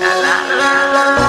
La la la la.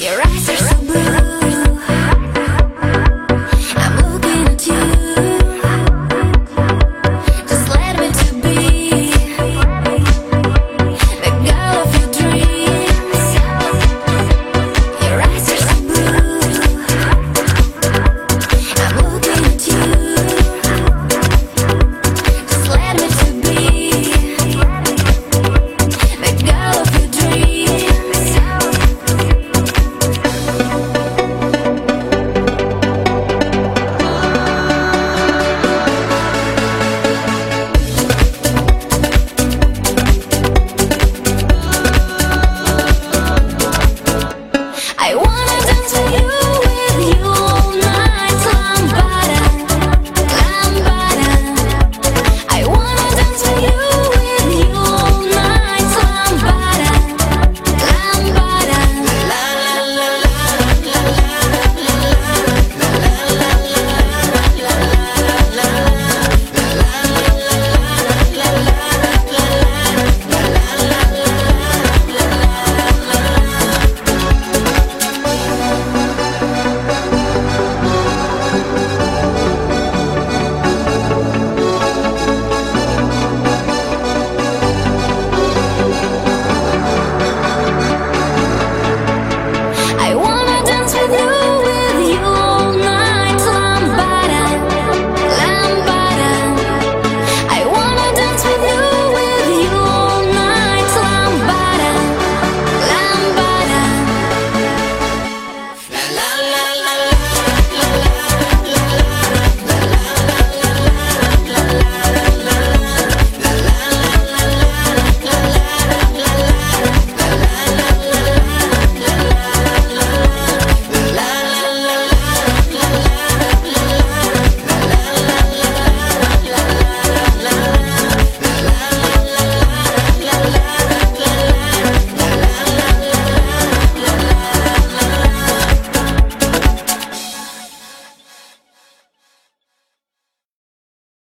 Your eyes are